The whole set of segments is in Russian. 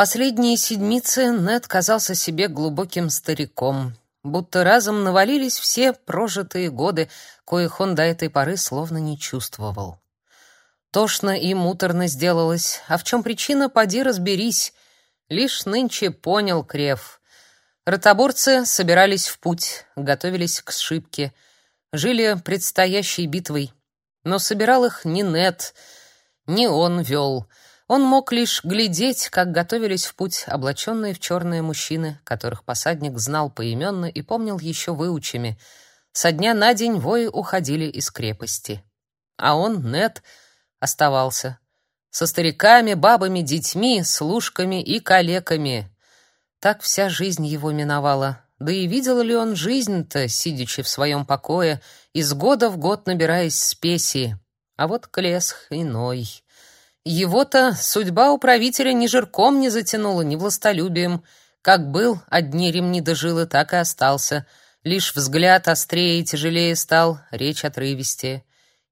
Последние седмицы Нед казался себе глубоким стариком, будто разом навалились все прожитые годы, коих он до этой поры словно не чувствовал. Тошно и муторно сделалось, а в чем причина, поди разберись. Лишь нынче понял Крев. Ротоборцы собирались в путь, готовились к сшибке, жили предстоящей битвой. Но собирал их не Нед, не он вел — он мог лишь глядеть, как готовились в путь облаченные в черные мужчины, которых посадник знал поименно и помнил еще выучами. Со дня на день вои уходили из крепости. А он, Нет, оставался. Со стариками, бабами, детьми, служками и калеками. Так вся жизнь его миновала. Да и видел ли он жизнь-то, сидячи в своем покое, из года в год набираясь спеси? А вот Клесх иной. Его-то судьба управителя ни жирком не затянула, ни властолюбием. Как был, одни ремни дожилы, так и остался. Лишь взгляд острее и тяжелее стал, речь отрывистее.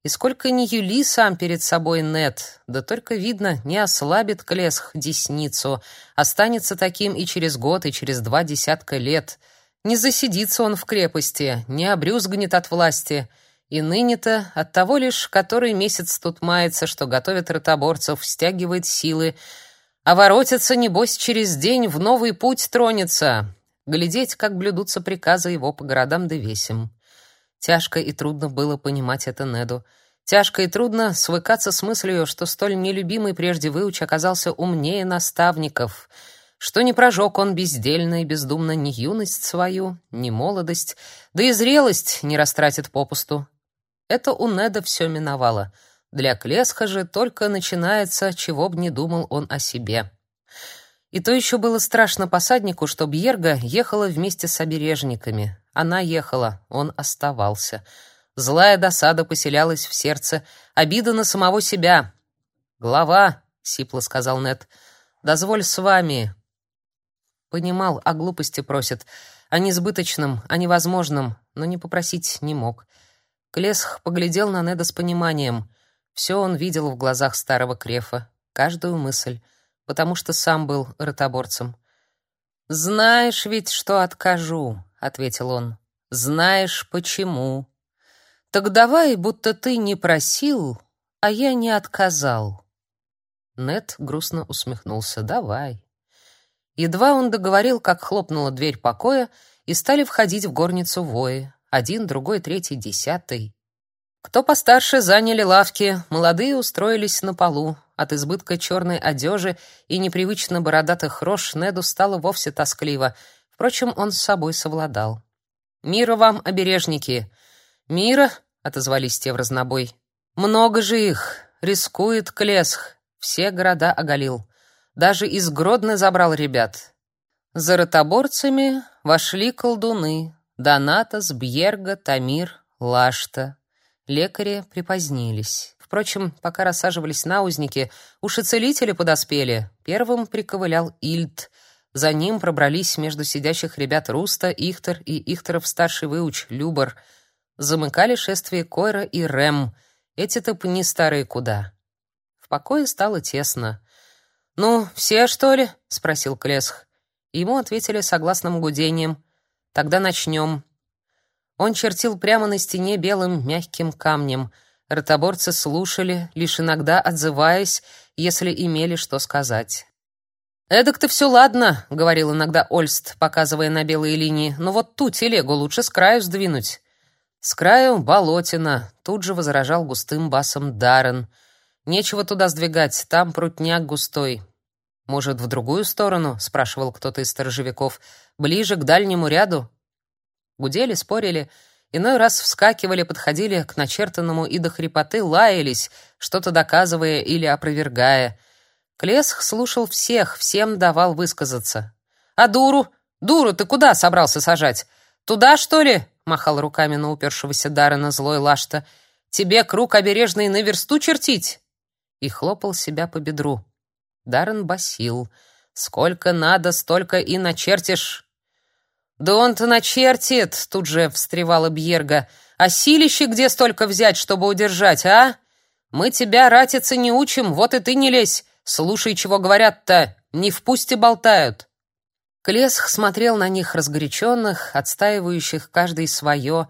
И сколько ни юли сам перед собой нет, да только видно, не ослабит Клесх десницу, останется таким и через год, и через два десятка лет. Не засидится он в крепости, не обрюзгнет от власти — и ныне-то от того лишь, который месяц тут мается, что готовит ротоборцев, стягивает силы, а воротится, небось, через день в новый путь тронется, глядеть, как блюдутся приказы его по городам да весям. Тяжко и трудно было понимать это Неду. Тяжко и трудно свыкаться с мыслью, что столь нелюбимый прежде выуч оказался умнее наставников, что не прожег он бездельно и бездумно ни юность свою, ни молодость, да и зрелость не растратит попусту. Это у Неда все миновало. Для Клесха же только начинается, чего б не думал он о себе. И то еще было страшно посаднику, что Бьерга ехала вместе с обережниками. Она ехала, он оставался. Злая досада поселялась в сердце, обида на самого себя. «Глава», — сипло сказал Нед, — «дозволь с вами». Понимал, о глупости просит, о несбыточном, о невозможном, но не попросить не мог. Клесх поглядел на Неда с пониманием. Все он видел в глазах старого Крефа, каждую мысль, потому что сам был ротоборцем. «Знаешь ведь, что откажу», — ответил он. «Знаешь, почему. Так давай, будто ты не просил, а я не отказал». Нед грустно усмехнулся. «Давай». Едва он договорил, как хлопнула дверь покоя, и стали входить в горницу вои. Один, другой, третий, десятый. Кто постарше заняли лавки, молодые устроились на полу. От избытка черной одежи и непривычно бородатых рож Неду стало вовсе тоскливо. Впрочем, он с собой совладал. «Мира вам, обережники!» «Мира!» — отозвались те в разнобой. «Много же их! Рискует Клесх! Все города оголил. Даже из Гродно забрал ребят. За ротоборцами вошли колдуны, Донатос, Бьерга, Тамир, Лашта. Лекари припозднились. Впрочем, пока рассаживались наузники, уж и целители подоспели. Первым приковылял Ильд. За ним пробрались между сидящих ребят Руста, Ихтер и Ихтеров старший выуч Любар. Замыкали шествие Койра и Рем. Эти-то не старые куда. В покое стало тесно. «Ну, все, что ли?» — спросил Клесх. Ему ответили согласным гудением — Тогда начнем. Он чертил прямо на стене белым мягким камнем. Ротоборцы слушали, лишь иногда отзываясь, если имели что сказать. «Эдак-то все ладно», — говорил иногда Ольст, показывая на белые линии, «но вот ту телегу лучше с краю сдвинуть». «С краю болотина», — тут же возражал густым басом Даррен. «Нечего туда сдвигать, там прутняк густой». «Может, в другую сторону?» — спрашивал кто-то из сторожевиков. «Ближе к дальнему ряду?» Гудели, спорили, иной раз вскакивали, подходили к начертанному и до хрипоты лаялись, что-то доказывая или опровергая. Клесх слушал всех, всем давал высказаться. «А дуру? Дуру ты куда собрался сажать? Туда, что ли?» — махал руками на упершегося Даррена злой Лашта. «Тебе круг обережный на версту чертить?» И хлопал себя по бедру. Даррен басил. «Сколько надо, столько и начертишь!» «Да он-то начертит!» — тут же встревала Бьерга. «А силище где столько взять, чтобы удержать, а? Мы тебя ратиться не учим, вот и ты не лезь. Слушай, чего говорят-то. Не в пусте болтают!» Клесх смотрел на них разгоряченных, отстаивающих каждый свое,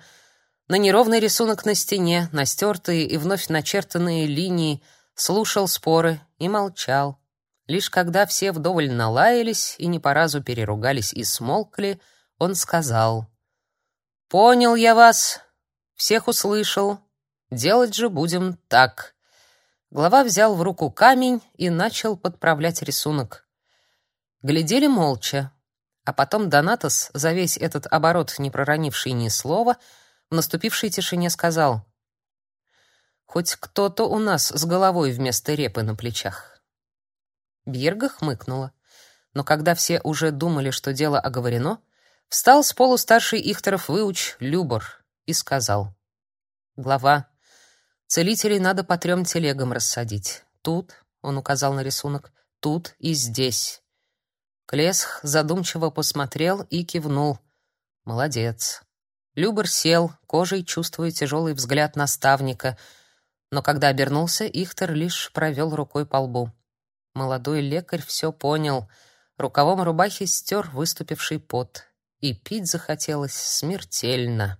на неровный рисунок на стене, на стертые и вновь начертанные линии, слушал споры и молчал. Лишь когда все вдоволь налаялись и не по разу переругались и смолкли, он сказал: "Понял я вас, всех услышал. Делать же будем так". Глава взял в руку камень и начал подправлять рисунок. Глядели молча, а потом Донатос, за весь этот оборот не проронивший ни слова, в наступившей тишине сказал: "Хоть кто-то у нас с головой вместо репы на плечах". Бьерга хмыкнула. Но когда все уже думали, что дело оговорено, встал с полу старший Ихтеров выуч Любор и сказал. «Глава, целителей надо по трем телегам рассадить. Тут, — он указал на рисунок, — тут и здесь». Клесх задумчиво посмотрел и кивнул. «Молодец». Любор сел, кожей чувствуя тяжелый взгляд наставника, но когда обернулся, Ихтер лишь провел рукой по лбу. Молодой лекарь все понял. Рукавом рубахи стер выступивший пот. И пить захотелось смертельно.